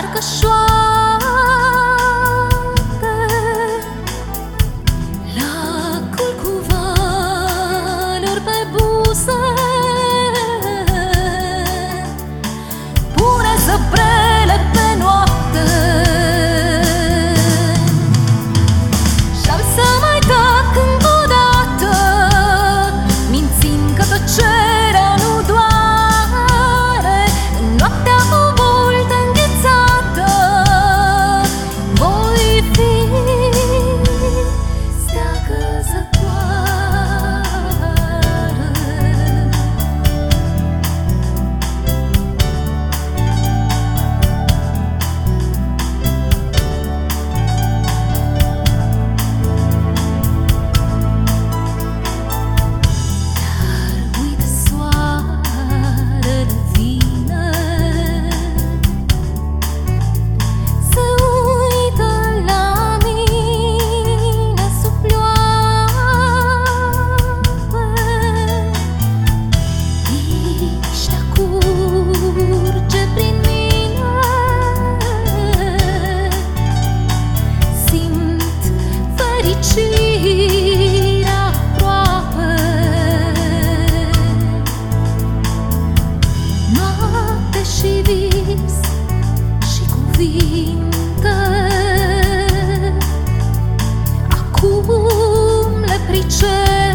Parcă-șoartă Lacul cu valuri pe buze Pune zăbră cuvinte Acum le pricep.